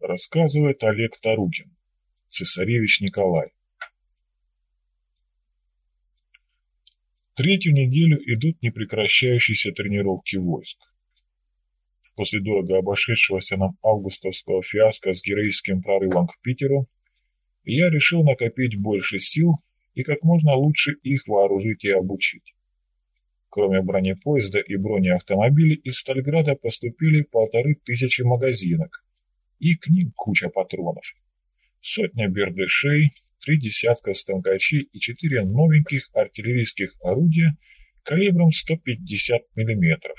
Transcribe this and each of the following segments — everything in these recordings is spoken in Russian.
Рассказывает Олег Тарукин, цесаревич Николай. Третью неделю идут непрекращающиеся тренировки войск. После дорого обошедшегося нам августовского фиаско с героическим прорывом к Питеру, я решил накопить больше сил и как можно лучше их вооружить и обучить. Кроме бронепоезда и бронеавтомобилей, из Стальграда поступили полторы тысячи магазинок, и к ним куча патронов. Сотня бердышей, три десятка станкачей и четыре новеньких артиллерийских орудия калибром 150 мм.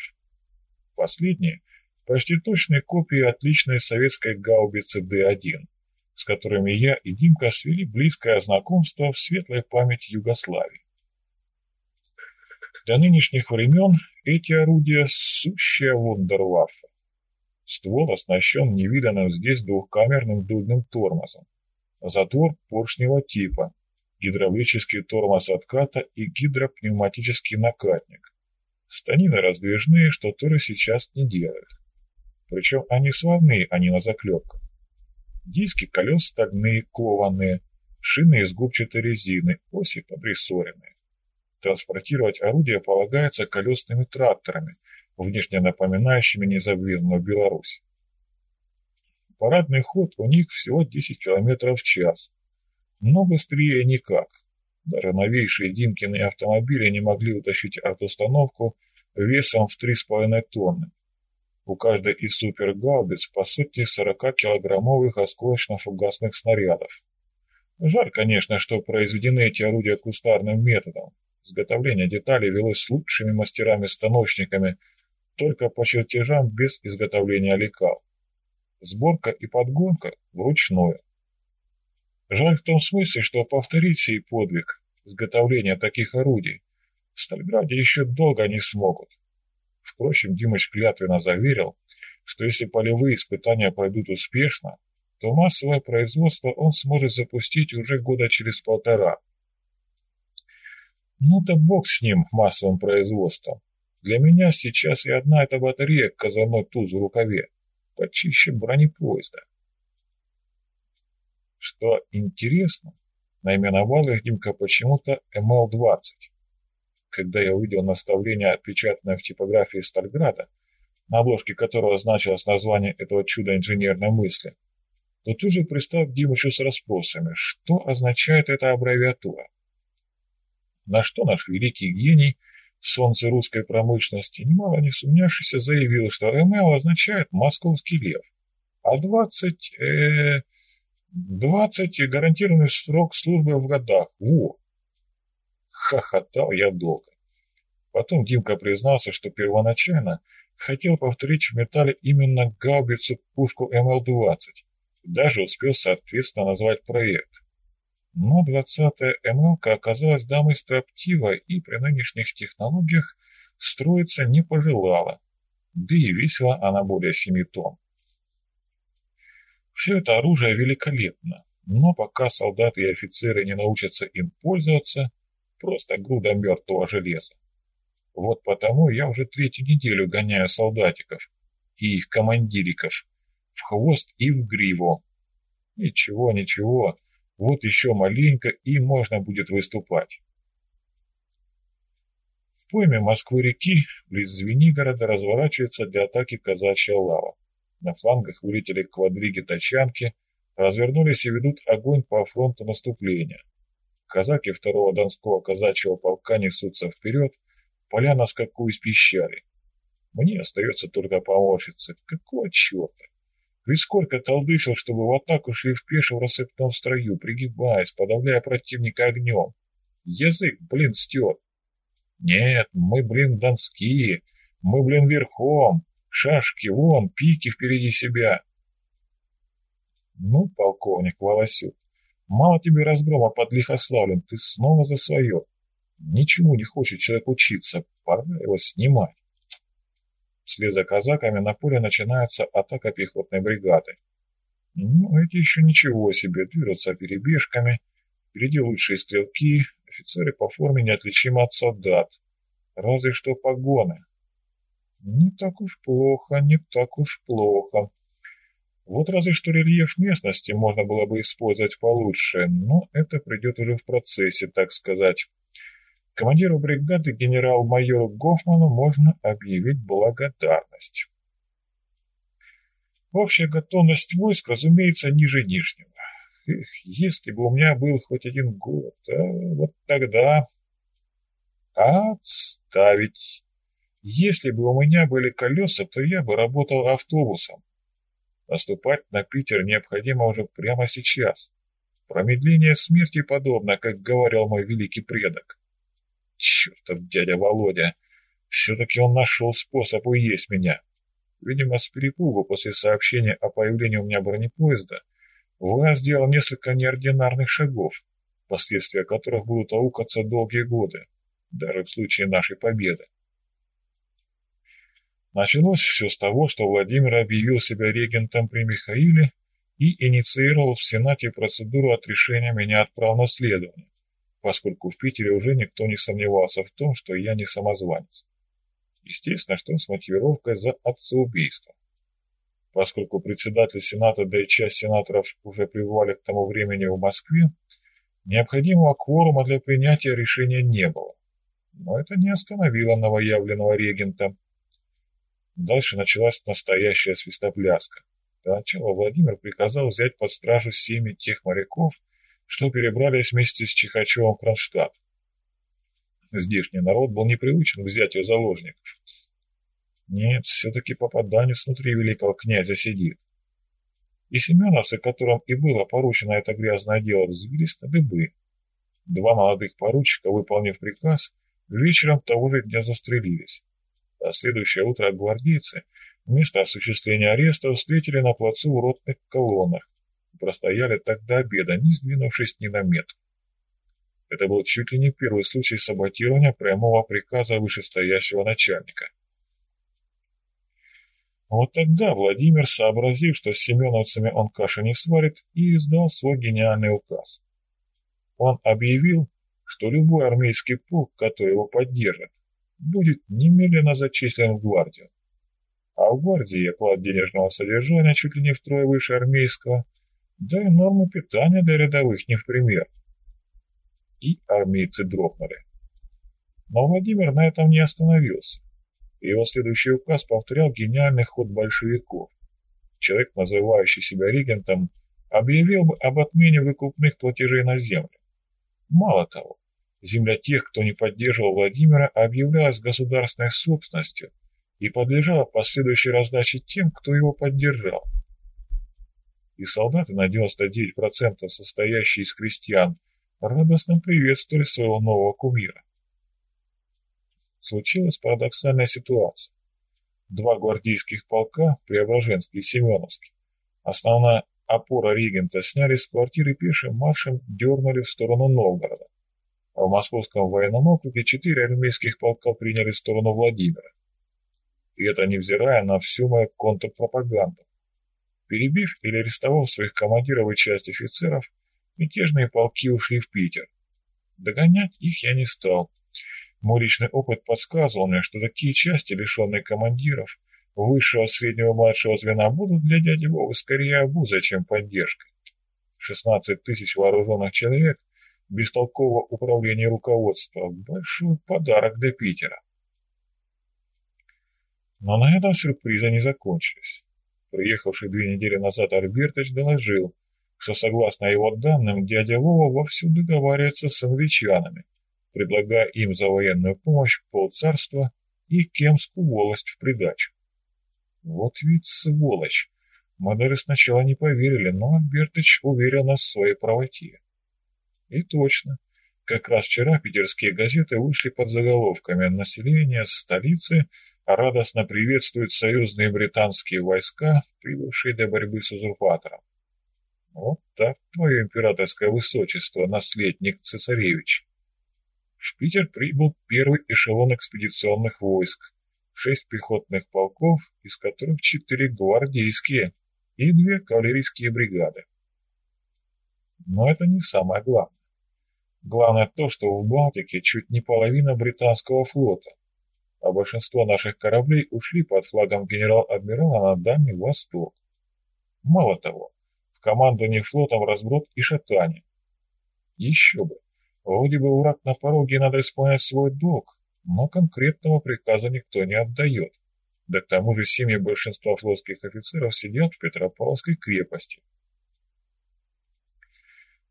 Последние – почти точные копии отличной советской гаубицы Д-1, с которыми я и Димка свели близкое знакомство в светлой память Югославии. Для нынешних времен эти орудия – сущая вундерваффе. Ствол оснащен невиданным здесь двухкамерным дульным тормозом. Затвор поршневого типа, гидравлический тормоз отката и гидропневматический накатник. Станины раздвижные, что туры сейчас не делают. Причем они сварные, а не на заклепках. Диски колес стальные, кованые, шины из губчатой резины, оси подрессоренные. Транспортировать орудие полагается колесными тракторами, внешне напоминающими незабвенную Беларусь. Парадный ход у них всего 10 км в час, но быстрее никак. Даже новейшие Димкины автомобили не могли утащить артустановку весом в 3,5 тонны. У каждой из супергаубиц по сути 40-килограммовых осколочно-фугасных снарядов. Жаль, конечно, что произведены эти орудия кустарным методом. Изготовление деталей велось с лучшими мастерами-станочниками, только по чертежам без изготовления лекал. Сборка и подгонка вручную. Жаль в том смысле, что повторить сей подвиг, изготовления таких орудий, в Стальграде еще долго не смогут. Впрочем, Димыч клятвенно заверил, что если полевые испытания пройдут успешно, то массовое производство он сможет запустить уже года через полтора. Ну да бог с ним, массовым производством. Для меня сейчас и одна эта батарея казанной туз в рукаве, почище бронепоезда. Что интересно, наименовал их Димка почему-то МЛ-20. Когда я увидел наставление, отпечатанное в типографии Стальграда, на обложке которого значилось название этого чуда инженерной мысли, то тут же пристав Димычу с расспросами, что означает эта аббревиатура. На что наш великий гений, солнце русской промышленности, немало не сумняшися, заявил, что МЛ означает «московский лев», а 20, э, 20 гарантированный срок службы в годах. Во! Хохотал я долго. Потом Димка признался, что первоначально хотел повторить в металле именно гаубицу-пушку МЛ-20. Даже успел соответственно назвать проект. Но 20-я МЛК оказалась дамой строптивой и при нынешних технологиях строиться не пожелала. Да и весила она более 7 тонн. Все это оружие великолепно, но пока солдаты и офицеры не научатся им пользоваться, просто груда мертвого железа. Вот потому я уже третью неделю гоняю солдатиков и их командириков в хвост и в гриву. Ничего, ничего, вот еще маленько, и можно будет выступать. В пойме Москвы-реки, близ Звенигорода, разворачивается для атаки казачья лава. На флангах вылетели квадриги-тачанки, развернулись и ведут огонь по фронту наступления. Казаки второго Донского казачьего полка несутся вперед, поля на скаку из пещеры. Мне остается только поморщиться. Какого черта? Ведь сколько толдычил, чтобы в атаку шли в пешем рассыпном строю, пригибаясь, подавляя противника огнем. Язык, блин, стер. Нет, мы, блин, донские, мы, блин, верхом, шашки вон, пики впереди себя. Ну, полковник Волосюк, мало тебе разгрома под Лихославлем, ты снова за свое. Ничему не хочет человек учиться, пора его снимать. Вслед за казаками на поле начинается атака пехотной бригады. Ну, эти еще ничего себе, движутся перебежками. Впереди лучшие стрелки, офицеры по форме неотличимы от солдат. Разве что погоны. Не так уж плохо, не так уж плохо. Вот разве что рельеф местности можно было бы использовать получше, но это придет уже в процессе, так сказать. Командиру бригады генерал-майору Гофману можно объявить благодарность. Общая готовность войск, разумеется, ниже нижнего. Эх, если бы у меня был хоть один год, а вот тогда... Отставить. Если бы у меня были колеса, то я бы работал автобусом. Наступать на Питер необходимо уже прямо сейчас. Промедление смерти подобно, как говорил мой великий предок. Чертов дядя Володя! Все-таки он нашел способ уесть меня. Видимо, с перепугу после сообщения о появлении у меня бронепоезда Влас сделал несколько неординарных шагов, последствия которых будут аукаться долгие годы, даже в случае нашей победы. Началось все с того, что Владимир объявил себя регентом при Михаиле и инициировал в Сенате процедуру отрешения меня от прав наследования, поскольку в Питере уже никто не сомневался в том, что я не самозванец. Естественно, что с мотивировкой за отцеубийство. Поскольку председатель Сената, да и часть сенаторов уже пребывали к тому времени в Москве, необходимого кворума для принятия решения не было. Но это не остановило новоявленного регента, Дальше началась настоящая свистопляска. До начала Владимир приказал взять под стражу семьи тех моряков, что перебрались вместе с Чихачевым в Кронштадт. Здешний народ был непривычен к взятию заложников. Нет, все-таки попаданец внутри великого князя сидит. И семеновцы, которым и было поручено это грязное дело, взвились на дыбы. Два молодых поручика, выполнив приказ, вечером того же дня застрелились а следующее утро гвардейцы вместо осуществления ареста встретили на плацу в ротных колоннах простояли так до обеда, не сдвинувшись ни на метр. Это был чуть ли не первый случай саботирования прямого приказа вышестоящего начальника. Вот тогда Владимир, сообразив, что с семеновцами он каши не сварит, и издал свой гениальный указ. Он объявил, что любой армейский полк, который его поддержит, будет немедленно зачислен в гвардию. А в гвардии оклад денежного содержания чуть ли не втрое выше армейского, да и нормы питания для рядовых не в пример. И армейцы дрогнули. Но Владимир на этом не остановился. Его следующий указ повторял гениальный ход большевиков. Человек, называющий себя регентом, объявил бы об отмене выкупных платежей на землю. Мало того, Земля тех, кто не поддерживал Владимира, объявлялась государственной собственностью и подлежала последующей раздаче тем, кто его поддержал. И солдаты на 99% состоящие из крестьян радостно приветствовали своего нового кумира. Случилась парадоксальная ситуация. Два гвардейских полка, Преображенский и Семеновский, основная опора регента сняли с квартиры пешим маршем, дернули в сторону Новгорода а в Московском военном округе четыре армейских полка приняли сторону Владимира. И это невзирая на всю мою контрпропаганду. Перебив или арестовав своих командиров и часть офицеров, мятежные полки ушли в Питер. Догонять их я не стал. Мой личный опыт подсказывал мне, что такие части, лишенные командиров, высшего, среднего, младшего звена, будут для дяди Вовы скорее обузой, чем поддержкой. 16 тысяч вооруженных человек – бестолкового управления руководства. Большой подарок для Питера. Но на этом сюрпризы не закончились. Приехавший две недели назад Альбертович доложил, что, согласно его данным, дядя Вова вовсю договаривается с англичанами, предлагая им за военную помощь полцарства и Кемскую волость в придачу. Вот ведь сволочь! Мы даже сначала не поверили, но Альбертович уверил нас в своей правоте. И точно. Как раз вчера питерские газеты вышли под заголовками «Население столицы радостно приветствует союзные британские войска, прибывшие для борьбы с узурпатором». Вот так, твое императорское высочество, наследник цесаревич. В Питер прибыл первый эшелон экспедиционных войск, шесть пехотных полков, из которых четыре гвардейские и две кавалерийские бригады. Но это не самое главное. Главное то, что в Балтике чуть не половина британского флота, а большинство наших кораблей ушли под флагом генерал-адмирала на Дальний Восток. Мало того, в командовании флотом разброд и шатание. Еще бы, вроде бы враг на пороге, надо исполнять свой долг, но конкретного приказа никто не отдает. Да к тому же семьи большинства флотских офицеров сидят в Петропавловской крепости.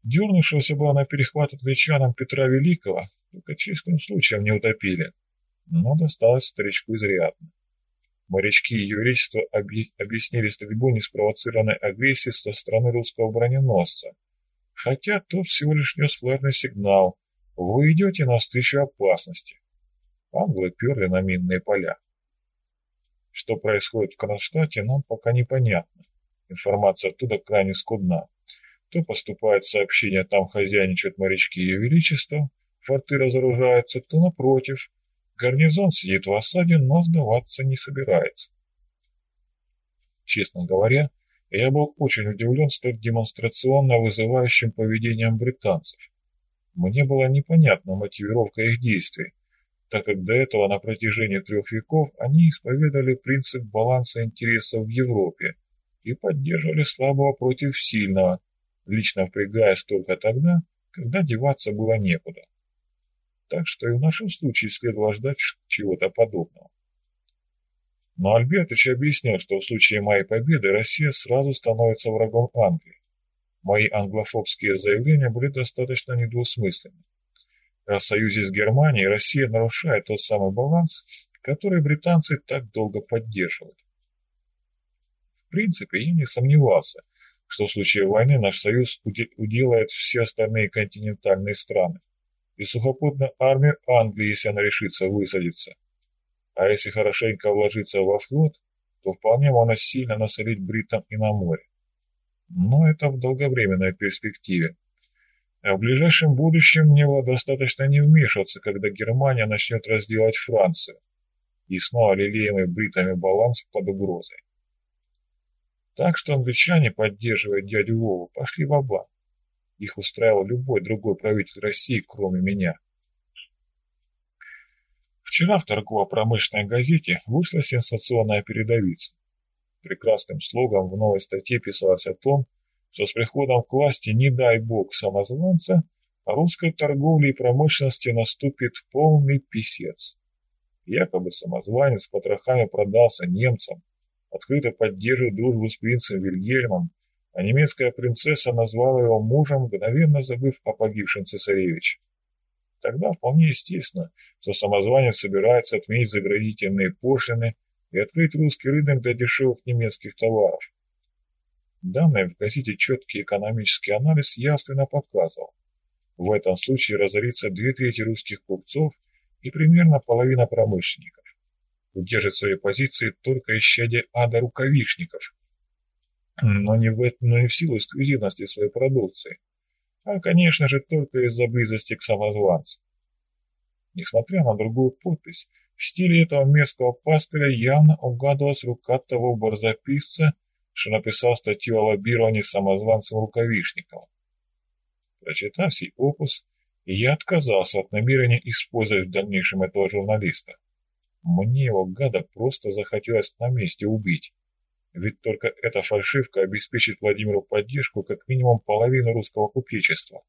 Дернувшегося было на перехват отвечаном Петра Великого, только чистым случаем не утопили, но досталось старичку изрядно. Морячки Ее Величества объяснили стрельбу неспровоцированной агрессии со стороны русского броненосца, хотя тот всего лишь нес флажный сигнал «Вы идете навстречу опасности». Англы перли на минные поля. Что происходит в Кронштадте, нам пока непонятно. Информация оттуда крайне скудна. То поступает сообщение, там хозяйничают морячки Ее Величества, форты разоружаются, то напротив, гарнизон сидит в осаде, но сдаваться не собирается. Честно говоря, я был очень удивлен столь демонстрационно вызывающим поведением британцев. Мне была непонятна мотивировка их действий, так как до этого на протяжении трех веков они исповедовали принцип баланса интересов в Европе и поддерживали слабого против сильного, лично впрягаясь только тогда, когда деваться было некуда. Так что и в нашем случае следовало ждать чего-то подобного. Но Альбертович объяснил, что в случае моей победы Россия сразу становится врагом Англии. Мои англофобские заявления были достаточно недвусмысленны. О союзе с Германией Россия нарушает тот самый баланс, который британцы так долго поддерживают. В принципе, я не сомневался, что в случае войны наш союз уделает все остальные континентальные страны и сухопутную армию Англии, если она решится высадиться. А если хорошенько вложиться во флот, то вполне можно сильно насолить бритам и на море. Но это в долговременной перспективе. А в ближайшем будущем мне было достаточно не вмешиваться, когда Германия начнет разделать Францию. И снова лелеемый бритами баланс под угрозой. Так что англичане, поддерживая дядю Вову, пошли в банк Их устраивал любой другой правитель России, кроме меня. Вчера в торгово-промышленной газете вышла сенсационная передовица. Прекрасным слогом в новой статье писалось о том, что с приходом к власти, не дай бог самозванца, русской торговли и промышленности наступит полный писец. Якобы самозванец с потрохами продался немцам, открыто поддерживает дружбу с принцем Вильгельмом, а немецкая принцесса назвала его мужем, мгновенно забыв о погибшем цесаревиче. Тогда вполне естественно, что самозванец собирается отменить заградительные пошлины и открыть русский рынок для дешевых немецких товаров. Данный в газете четкий экономический анализ явственно показывал. В этом случае разорится две трети русских купцов и примерно половина промышленников удержит свои позиции только исчадие ада рукавишников, но не, в, но не в силу эксклюзивности своей продукции, а, конечно же, только из-за близости к самозванцу. Несмотря на другую подпись, в стиле этого мерзкого паскаля явно угадывалась рука того барзаписца, что написал статью о лоббировании самозванцем Рукавишникова. Прочитав сей опус, я отказался от намерения использовать в дальнейшем этого журналиста. Мне его, гада, просто захотелось на месте убить. Ведь только эта фальшивка обеспечит Владимиру поддержку как минимум половину русского купечества.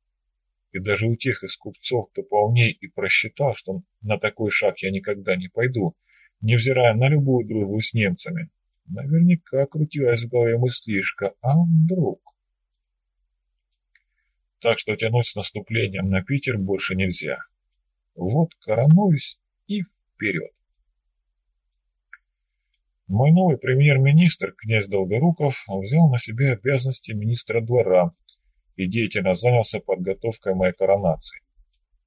И даже у тех из купцов, кто поумнее и просчитал, что на такой шаг я никогда не пойду, невзирая на любую дружбу с немцами, наверняка крутилась в голове мыслишка «А вдруг?». Так что тянуть с наступлением на Питер больше нельзя. Вот коронуюсь и вперед. Мой новый премьер-министр, князь Долгоруков, взял на себя обязанности министра двора и деятельно занялся подготовкой моей коронации.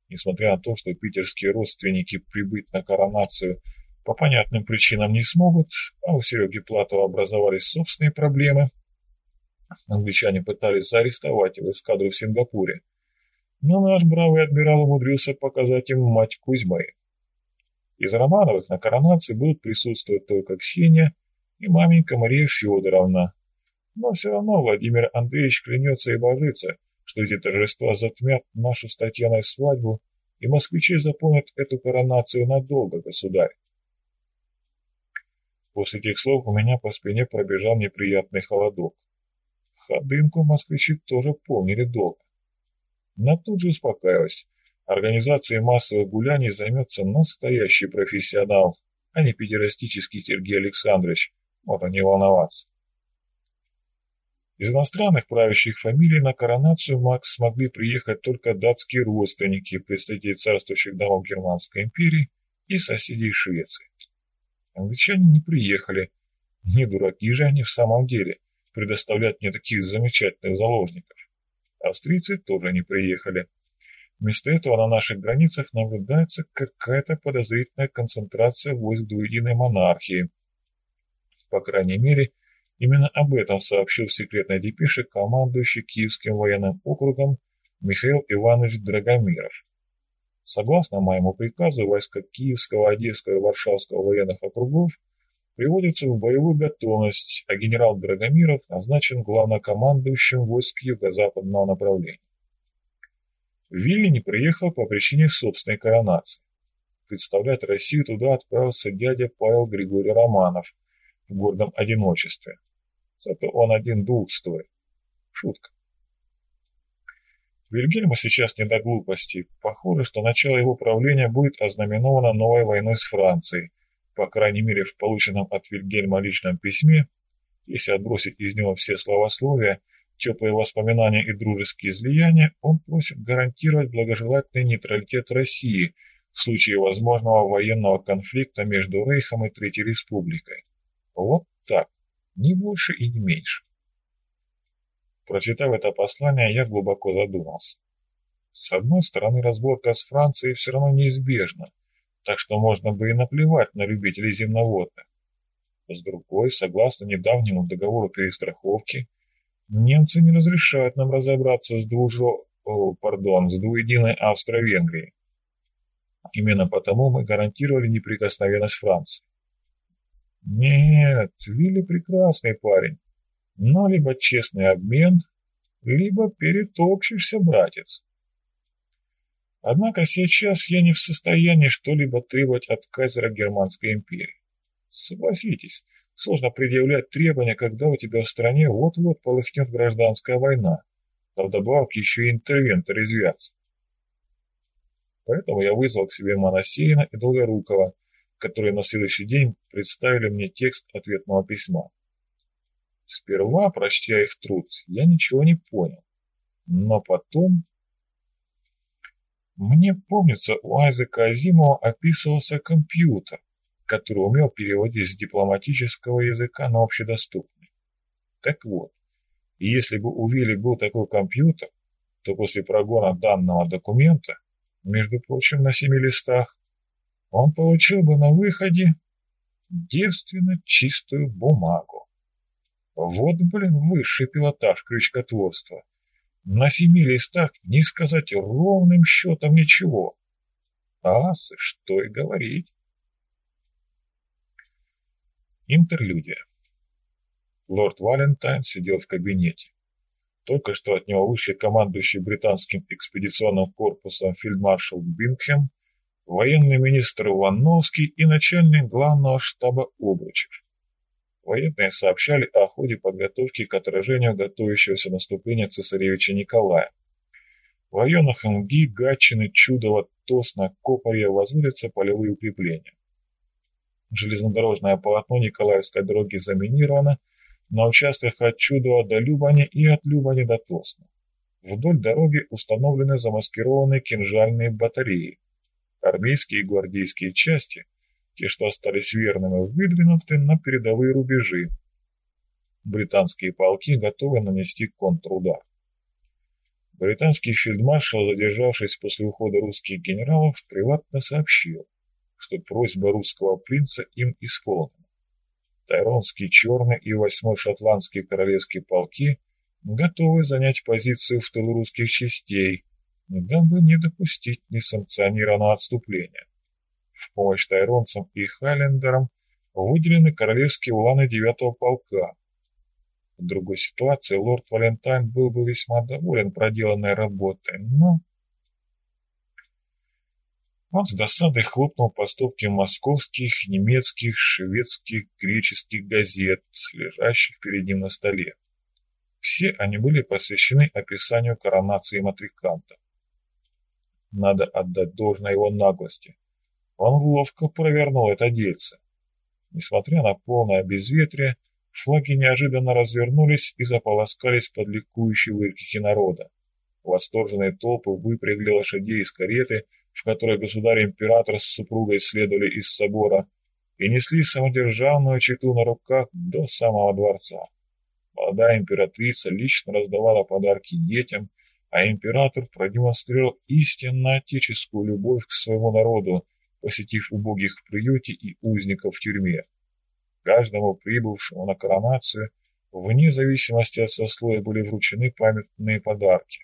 Несмотря на то, что питерские родственники прибыть на коронацию по понятным причинам не смогут, а у Сереги Платова образовались собственные проблемы, англичане пытались заарестовать его эскадру в Сингапуре, но наш бравый адмирал умудрился показать им мать Кузьмы. Из Романовых на коронации будут присутствовать только Ксения и маменька Мария Федоровна. Но все равно Владимир Андреевич клянется и божится, что эти торжества затмят нашу с Татьяной свадьбу, и москвичи запомнят эту коронацию надолго, государь. После этих слов у меня по спине пробежал неприятный холодок. Ходынку москвичи тоже помнили долго. Но тут же успокаиваясь, организацией массовых гуляний займется настоящий профессионал, а не педерастический Сергей Александрович, можно не волноваться. Из иностранных правящих фамилий на коронацию Макс смогли приехать только датские родственники, представители царствующих домов Германской империи и соседей Швеции. Англичане не приехали. Не дураки же они в самом деле предоставлять мне таких замечательных заложников. Австрийцы тоже не приехали. Вместо этого на наших границах наблюдается какая-то подозрительная концентрация войск двуединой монархии. По крайней мере, Именно об этом сообщил в секретной депеше командующий Киевским военным округом Михаил Иванович Драгомиров. Согласно моему приказу, войска Киевского, Одесского и Варшавского военных округов приводятся в боевую готовность, а генерал Драгомиров назначен главнокомандующим войск юго-западного направления. В Вильне приехал по причине собственной коронации. Представлять Россию туда отправился дядя Павел Григорий Романов в гордом одиночестве. Зато он один двух стоит. Шутка. Вильгельму сейчас не до глупостей. Похоже, что начало его правления будет ознаменовано новой войной с Францией. По крайней мере, в полученном от Вильгельма личном письме, если отбросить из него все словословия, теплые воспоминания и дружеские излияния, он просит гарантировать благожелательный нейтралитет России в случае возможного военного конфликта между Рейхом и Третьей Республикой. Вот так ни больше и не меньше. Прочитав это послание, я глубоко задумался. С одной стороны, разборка с Францией все равно неизбежна, так что можно бы и наплевать на любителей земноводных. С другой, согласно недавнему договору перестраховки, немцы не разрешают нам разобраться с двужо... О, пардон, с двуединой Австро-Венгрией. Именно потому мы гарантировали неприкосновенность Франции. Нет, Вилли прекрасный парень, но либо честный обмен, либо перетопчешься, братец. Однако сейчас я не в состоянии что-либо требовать от кайзера Германской империи. Согласитесь, сложно предъявлять требования, когда у тебя в стране вот-вот полыхнет гражданская война, а вдобавок еще и интервенты резвятся. Поэтому я вызвал к себе Моносеина и Долгорукова, которые на следующий день представили мне текст ответного письма. Сперва, прочтя их труд, я ничего не понял. Но потом... Мне помнится, у Айзека Азимова описывался компьютер, который умел переводить с дипломатического языка на общедоступный. Так вот, если бы у Вилли был такой компьютер, то после прогона данного документа, между прочим, на семи листах, он получил бы на выходе девственно чистую бумагу. Вот, блин, высший пилотаж крючкотворства. На семи листах не сказать ровным счетом ничего. Асы, что и говорить. Интерлюдия. Лорд Валентайн сидел в кабинете. Только что от него вышли командующий британским экспедиционным корпусом фельдмаршал Бингхэм военный министр Ивановский и начальник главного штаба Обручев. Военные сообщали о ходе подготовки к отражению готовящегося наступления цесаревича Николая. В районах Мги, Гатчины, Чудова, Тосна, Копарья возводятся полевые укрепления. Железнодорожное полотно Николаевской дороги заминировано на участках от Чудова до Любани и от Любани до Тосна. Вдоль дороги установлены замаскированные кинжальные батареи. Армейские и гвардейские части, те, что остались верными, выдвинуты на передовые рубежи. Британские полки готовы нанести контрудар. Британский фельдмаршал, задержавшись после ухода русских генералов, приватно сообщил, что просьба русского принца им исполнена. Тайронский черный и восьмой шотландский королевские полки готовы занять позицию в тылу русских частей, дабы не допустить несанкционированного отступления. В помощь тайронцам и хайлендерам выделены королевские уланы 9-го полка. В другой ситуации лорд Валентайн был бы весьма доволен проделанной работой, но... Он с досадой хлопнул по стопке московских, немецких, шведских, греческих газет, лежащих перед ним на столе. Все они были посвящены описанию коронации матриканта. Надо отдать должное его наглости. Он ловко провернул это дельце. Несмотря на полное безветрие, флаги неожиданно развернулись и заполоскались под ликующие выкрики народа. Восторженные толпы выпрягли лошадей из кареты, в которой государь-император с супругой следовали из собора, и несли самодержавную читу на руках до самого дворца. Молодая императрица лично раздавала подарки детям, а император продемонстрировал истинно отеческую любовь к своему народу, посетив убогих в приюте и узников в тюрьме. Каждому прибывшему на коронацию, вне зависимости от сословия, были вручены памятные подарки.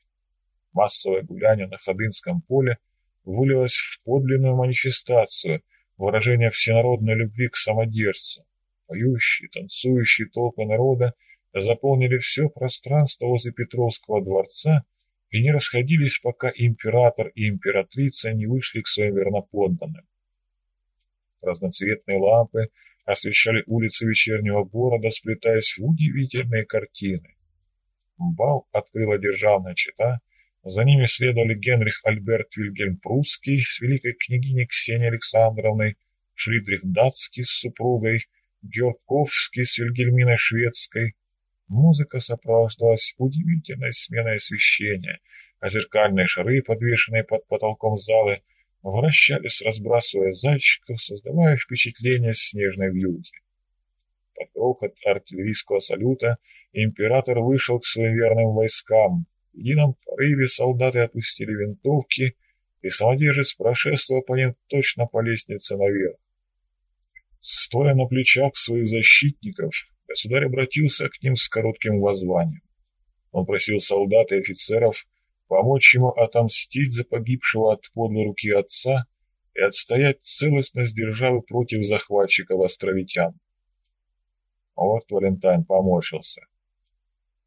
Массовое гуляние на Ходынском поле вылилось в подлинную манифестацию, выражение всенародной любви к самодержцу. Поющие, танцующие толпы народа заполнили все пространство возле Петровского дворца и не расходились, пока император и императрица не вышли к своим верноподданным. Разноцветные лампы освещали улицы вечернего города, сплетаясь в удивительные картины. Бал открыла державная чита, за ними следовали Генрих Альберт Вильгельм Прусский с великой княгиней Ксенией Александровной, Фридрих Датский с супругой, Георговский с Вильгельминой Шведской, Музыка сопровождалась удивительной сменой освещения, а зеркальные шары, подвешенные под потолком залы, вращались, разбрасывая зайчиков, создавая впечатление снежной вьюги. Под грохот артиллерийского салюта император вышел к своим верным войскам. В едином порыве солдаты опустили винтовки, и самодержец прошествовал по ним точно по лестнице наверх. Стоя на плечах своих защитников, Государь обратился к ним с коротким воззванием. Он просил солдат и офицеров помочь ему отомстить за погибшего от подлой руки отца и отстоять целостность державы против захватчиков островитян. Лорд Валентайн поморщился.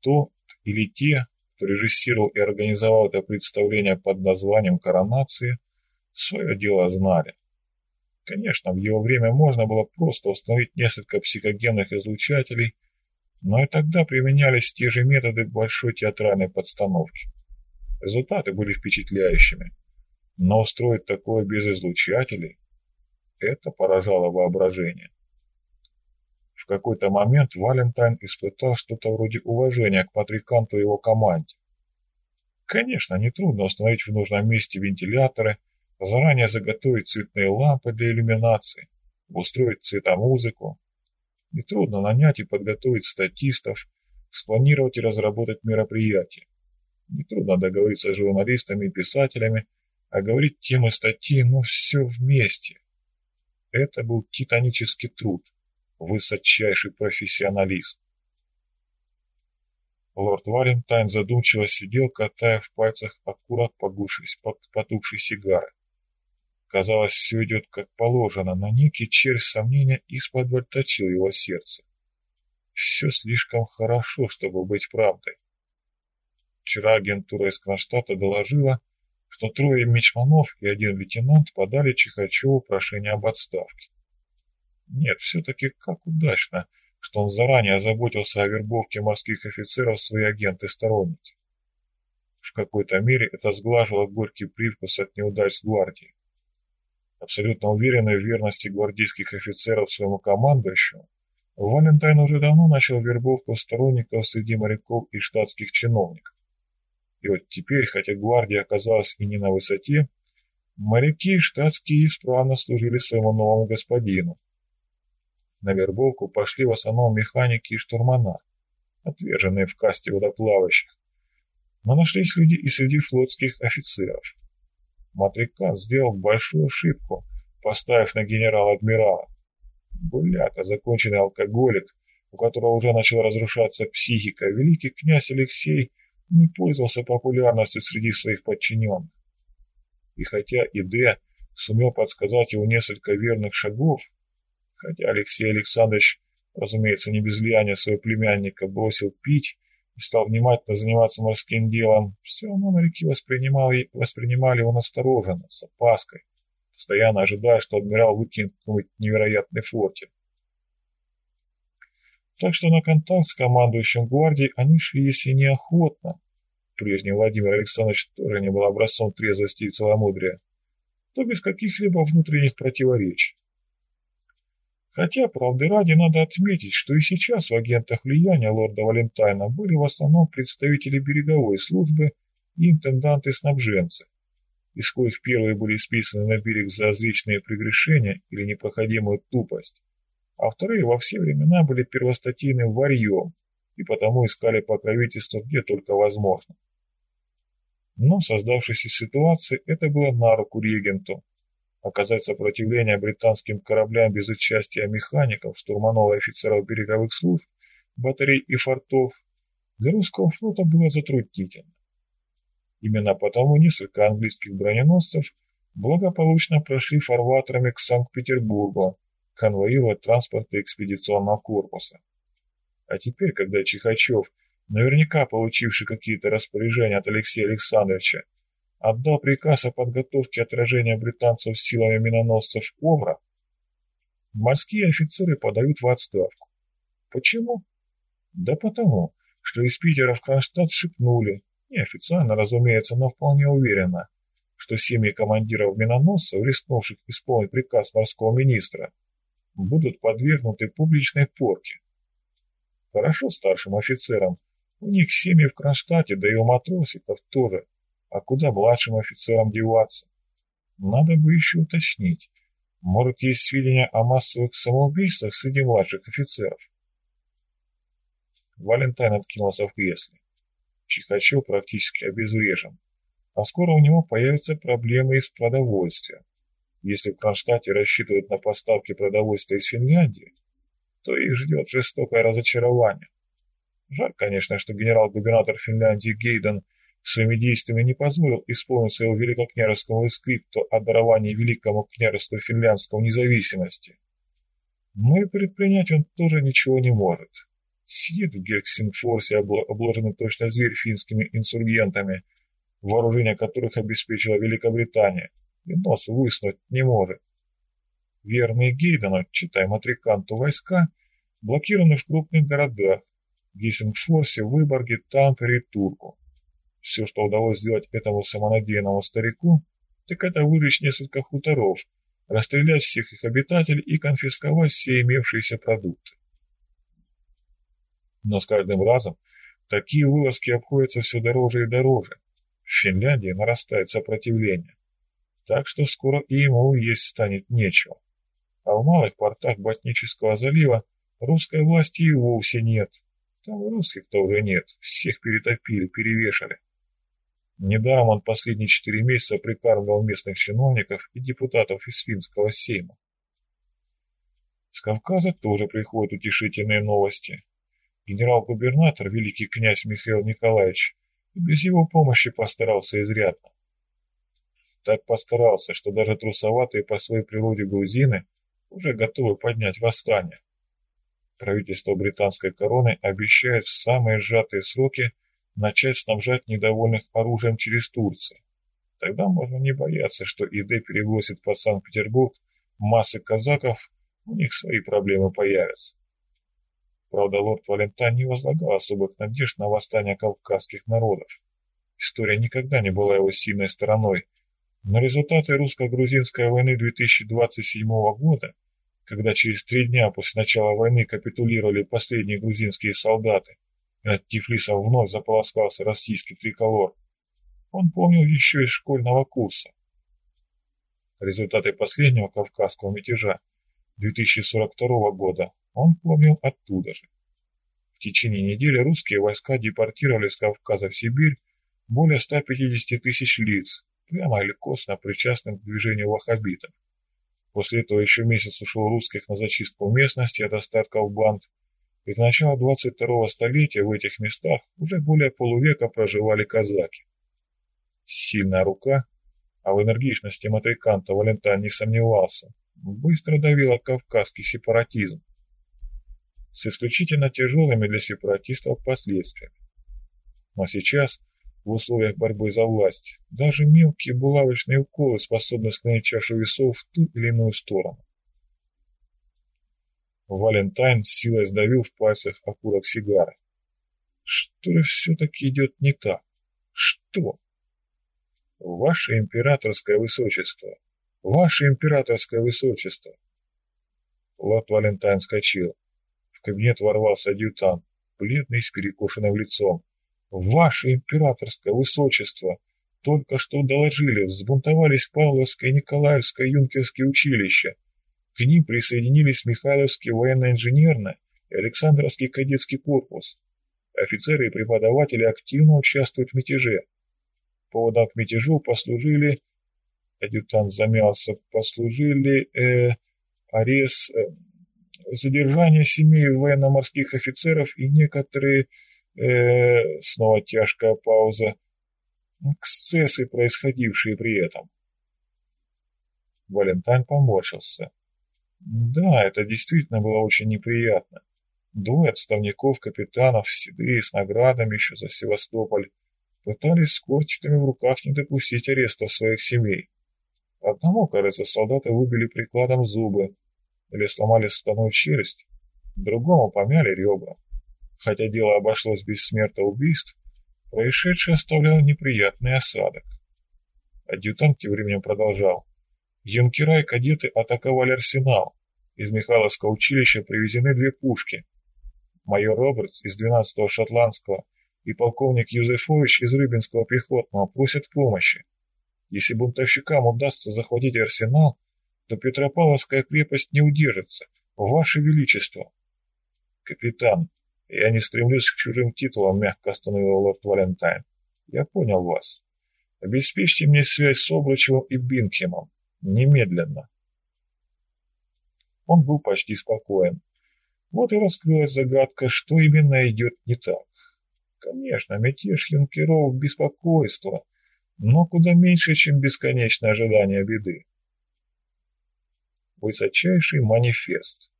Тот или те, кто режиссировал и организовал это представление под названием «Коронации», свое дело знали. Конечно, в его время можно было просто установить несколько психогенных излучателей, но и тогда применялись те же методы большой театральной подстановки. Результаты были впечатляющими, но устроить такое без излучателей – это поражало воображение. В какой-то момент Валентайн испытал что-то вроде уважения к Патриканту и его команде. Конечно, нетрудно установить в нужном месте вентиляторы – заранее заготовить цветные лампы для иллюминации, устроить цветомузыку. Нетрудно нанять и подготовить статистов, спланировать и разработать мероприятие. Нетрудно договориться с журналистами и писателями, а говорить темы статьи, но все вместе. Это был титанический труд, высочайший профессионализм. Лорд Валентайн задумчиво сидел, катая в пальцах аккурат потухшей сигары. Казалось, все идет как положено, но некий червь сомнения из-под его сердце. Все слишком хорошо, чтобы быть правдой. Вчера агентура из Кронштадта доложила, что трое мечманов и один лейтенант подали Чихачеву прошение об отставке. Нет, все-таки как удачно, что он заранее озаботился о вербовке морских офицеров свои агенты-сторонники. В какой-то мере это сглаживало горький привкус от неудач с гвардией. Абсолютно уверенный в верности гвардейских офицеров своему командующему, Валентайн уже давно начал вербовку сторонников среди моряков и штатских чиновников. И вот теперь, хотя гвардия оказалась и не на высоте, моряки штатские исправно служили своему новому господину. На вербовку пошли в основном механики и штурмана, отверженные в касте водоплавающих. Но нашлись люди и среди флотских офицеров. Матрикан сделал большую ошибку, поставив на генерала-адмирала. Буляка, законченный алкоголик, у которого уже начала разрушаться психика, великий князь Алексей не пользовался популярностью среди своих подчиненных. И хотя Иде сумел подсказать ему несколько верных шагов, хотя Алексей Александрович, разумеется, не без влияния своего племянника, бросил пить и стал внимательно заниматься морским делом, все равно моряки воспринимали, воспринимали его настороженно, с опаской, постоянно ожидая, что адмирал выкинет какой-нибудь невероятный фортель. Так что на контакт с командующим гвардией они шли, если неохотно. Прежний Владимир Александрович тоже не был образцом трезвости и целомудрия, то без каких-либо внутренних противоречий. Хотя, правды ради, надо отметить, что и сейчас в агентах влияния лорда Валентайна были в основном представители береговой службы и интенданты-снабженцы, из коих первые были списаны на берег за различные прегрешения или непроходимую тупость, а вторые во все времена были первостатейным варьем и потому искали покровительство где только возможно. Но в создавшейся ситуации это было на руку регенту. Оказать сопротивление британским кораблям без участия механиков, штурманов и офицеров береговых служб, батарей и фортов для русского флота было затруднительно. Именно потому несколько английских броненосцев благополучно прошли фарватерами к Санкт-Петербургу, конвоируя транспорты экспедиционного корпуса. А теперь, когда Чихачев, наверняка получивший какие-то распоряжения от Алексея Александровича, отдал приказ о подготовке отражения британцев силами миноносцев Овра, морские офицеры подают в отставку. Почему? Да потому, что из Питера в Кронштадт шепнули, Неофициально, разумеется, но вполне уверенно, что семьи командиров миноносцев, рискнувших исполнить приказ морского министра, будут подвергнуты публичной порке. Хорошо старшим офицерам, у них семьи в Кронштадте, да и у матросиков тоже, а куда младшим офицерам деваться? Надо бы еще уточнить, может, есть сведения о массовых самоубийствах среди младших офицеров? Валентайн откинулся в кресле. Чихачев практически обезврежен, а скоро у него появятся проблемы из продовольствия. Если в Кронштадте рассчитывают на поставки продовольствия из Финляндии, то их ждет жестокое разочарование. Жаль, конечно, что генерал-губернатор Финляндии Гейден своими действиями не позволил исполнить своего великокняжескому скрипту о даровании великому княжеству финляндского независимости. Но и предпринять он тоже ничего не может. Сидит в Гексингфорсе, обложенный точно зверь финскими инсургентами, вооружение которых обеспечила Великобритания, и нос высунуть не может. Верные Гейдену, читай Матриканту войска, блокированы в крупных городах, Гессингфорсе, Выборге, Тампере и Турку. Все, что удалось сделать этому самонадеянному старику, так это выжечь несколько хуторов, расстрелять всех их обитателей и конфисковать все имевшиеся продукты. Но с каждым разом такие вылазки обходятся все дороже и дороже. В Финляндии нарастает сопротивление. Так что скоро и ему есть станет нечего. А в малых портах Ботнического залива русской власти и вовсе нет. Там русских-то уже нет, всех перетопили, перевешали. Недаром он последние четыре месяца прикармливал местных чиновников и депутатов из финского сейма. С Кавказа тоже приходят утешительные новости. Генерал-губернатор, великий князь Михаил Николаевич, без его помощи постарался изрядно. Так постарался, что даже трусоватые по своей природе грузины уже готовы поднять восстание. Правительство британской короны обещает в самые сжатые сроки начать снабжать недовольных оружием через Турцию. Тогда можно не бояться, что ИД перебросит под Санкт-Петербург массы казаков, у них свои проблемы появятся. Правда, лорд Валентайн не возлагал особых надежд на восстание кавказских народов. История никогда не была его сильной стороной, но результаты русско-грузинской войны 2027 года, когда через три дня после начала войны капитулировали последние грузинские солдаты, над Тифлисом вновь заполоскался российский триколор, он помнил еще из школьного курса. Результаты последнего кавказского мятежа 2042 года он помнил оттуда же. В течение недели русские войска депортировали с Кавказа в Сибирь более 150 тысяч лиц, прямо или косвенно причастных к движению ваххабитов. После этого еще месяц ушел русских на зачистку местности от остатков банд, и к началу 22-го столетия в этих местах уже более полувека проживали казаки. Сильная рука, а в энергичности матриканта Валентайн не сомневался, быстро давила кавказский сепаратизм с исключительно тяжелыми для сепаратистов последствиями. Но сейчас, в условиях борьбы за власть, даже мелкие булавочные уколы способны склонить чашу весов в ту или иную сторону. Валентайн с силой сдавил в пальцах окурок сигары. Что ли все-таки идет не так? Что? Ваше императорское высочество! Ваше императорское высочество! Лорд Валентайн вскочил. В кабинет ворвался адъютант, бледный с перекошенным лицом. «Ваше императорское высочество! Только что доложили, взбунтовались Павловское и Николаевское юнкерские училища. К ним присоединились Михайловский военно-инженерный и Александровский кадетский корпус. Офицеры и преподаватели активно участвуют в мятеже. Поводом к мятежу послужили... Адъютант замялся. Послужили... Э, арест... Э, задержание семей военно-морских офицеров и некоторые... Э, снова тяжкая пауза эксцессы, происходившие при этом. Валентайн поморщился. Да, это действительно было очень неприятно. Двое отставников, капитанов, седые, с наградами еще за Севастополь, пытались с кортиками в руках не допустить ареста своих семей. Одному, кажется, солдаты выбили прикладом зубы или сломали станой челюсть, другому помяли ребра. Хотя дело обошлось без смертоубийств, Происшедшее оставляло неприятный осадок. Адъютант тем временем продолжал. Юнкера и кадеты атаковали арсенал. Из Михайловского училища привезены две пушки. Майор Робертс из 12-го шотландского и полковник Юзефович из Рыбинского пехотного просят помощи. Если бунтовщикам удастся захватить арсенал, то Петропавловская крепость не удержится. Ваше Величество! Капитан, «Я не стремлюсь к чужим титулам», — мягко остановил лорд Валентайн. «Я понял вас. Обеспечьте мне связь с Обручевым и Бинкхемом. Немедленно». Он был почти спокоен. Вот и раскрылась загадка, что именно идет не так. Конечно, мятеж юнкеров – беспокойство, но куда меньше, чем бесконечное ожидание беды. Высочайший манифест.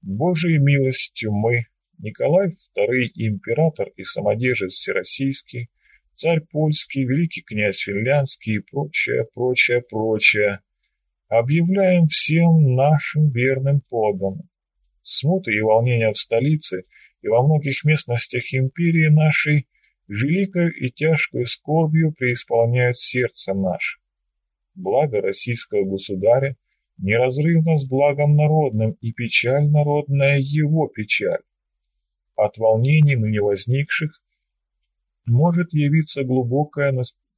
Божьей милостью мы, Николай II император и самодержец всероссийский, царь польский, великий князь финляндский и прочее, прочее, прочее. Объявляем всем нашим верным подданным. Смуты и волнения в столице и во многих местностях империи нашей великою и тяжкую скорбью преисполняют сердце наше. Благо российского государя неразрывно с благом народным, и печаль народная его печаль от волнений, ныне возникших, может явиться глубокое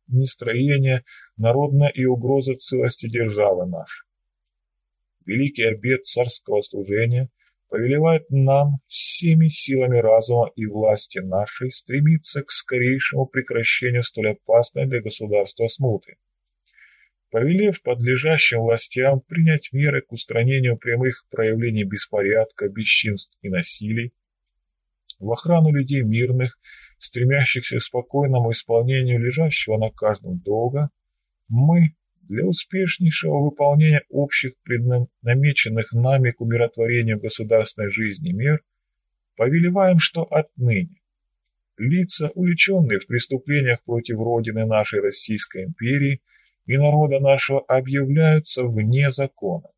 настроение народное и угроза целости державы нашей. Великий обет царского служения повелевает нам всеми силами разума и власти нашей стремиться к скорейшему прекращению столь опасной для государства смуты. Повелев подлежащим властям принять меры к устранению прямых проявлений беспорядка, бесчинств и насилий, в охрану людей мирных, стремящихся к спокойному исполнению лежащего на каждом долга, мы для успешнейшего выполнения общих преднамеченных нами к умиротворению государственной жизни мер повелеваем, что отныне лица, увлеченные в преступлениях против Родины нашей Российской империи и народа нашего, объявляются вне закона.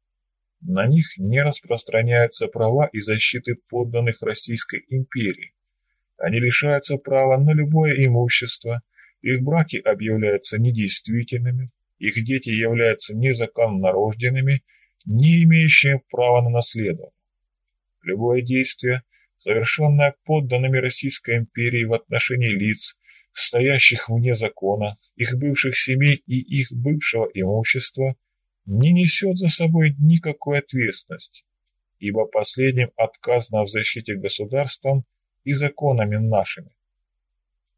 На них не распространяются права и защиты подданных Российской империи. Они лишаются права на любое имущество, их браки объявляются недействительными, их дети являются незаконно рожденными, не имеющими права на наследование. Любое действие, совершенное подданными Российской империи в отношении лиц, стоящих вне закона, их бывших семей и их бывшего имущества – не несет за собой никакой ответственности, ибо последним отказано в защите государством и законами нашими.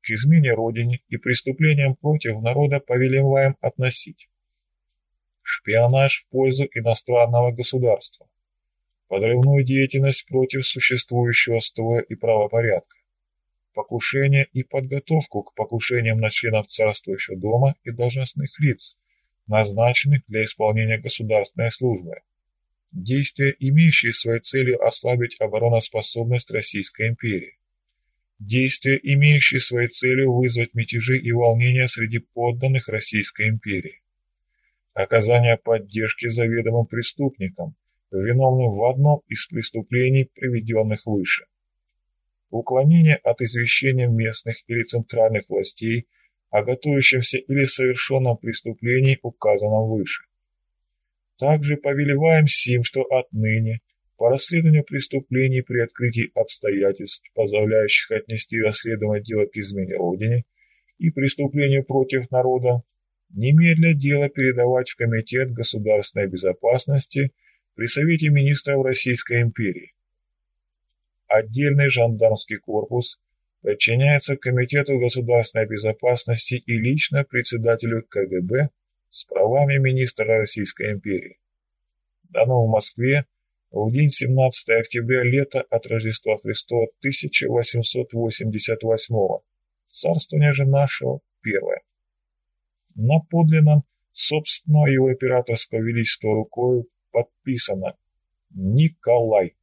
К измене Родине и преступлениям против народа повелеваем относить шпионаж в пользу иностранного государства, подрывную деятельность против существующего строя и правопорядка, покушение и подготовку к покушениям на членов царствующего дома и должностных лиц, назначенных для исполнения государственной службы. Действия, имеющие своей целью ослабить обороноспособность Российской империи. Действия, имеющие своей целью вызвать мятежи и волнения среди подданных Российской империи. Оказание поддержки заведомым преступникам, виновным в одном из преступлений, приведенных выше. Уклонение от извещения местных или центральных властей о готовящемся или совершенном преступлении, указанном выше. Также повелеваем сим, что отныне по расследованию преступлений при открытии обстоятельств, позволяющих отнести расследование дела к измене Родине и преступлению против народа, немедля дело передавать в Комитет государственной безопасности при Совете министров Российской империи. Отдельный жандармский корпус подчиняется Комитету государственной безопасности и лично председателю КГБ с правами министра Российской империи. Дано в Москве в день 17 октября лета от Рождества Христова 1888 царствования же нашего первое. На подлинном собственного его императорского величества рукою подписано Николай.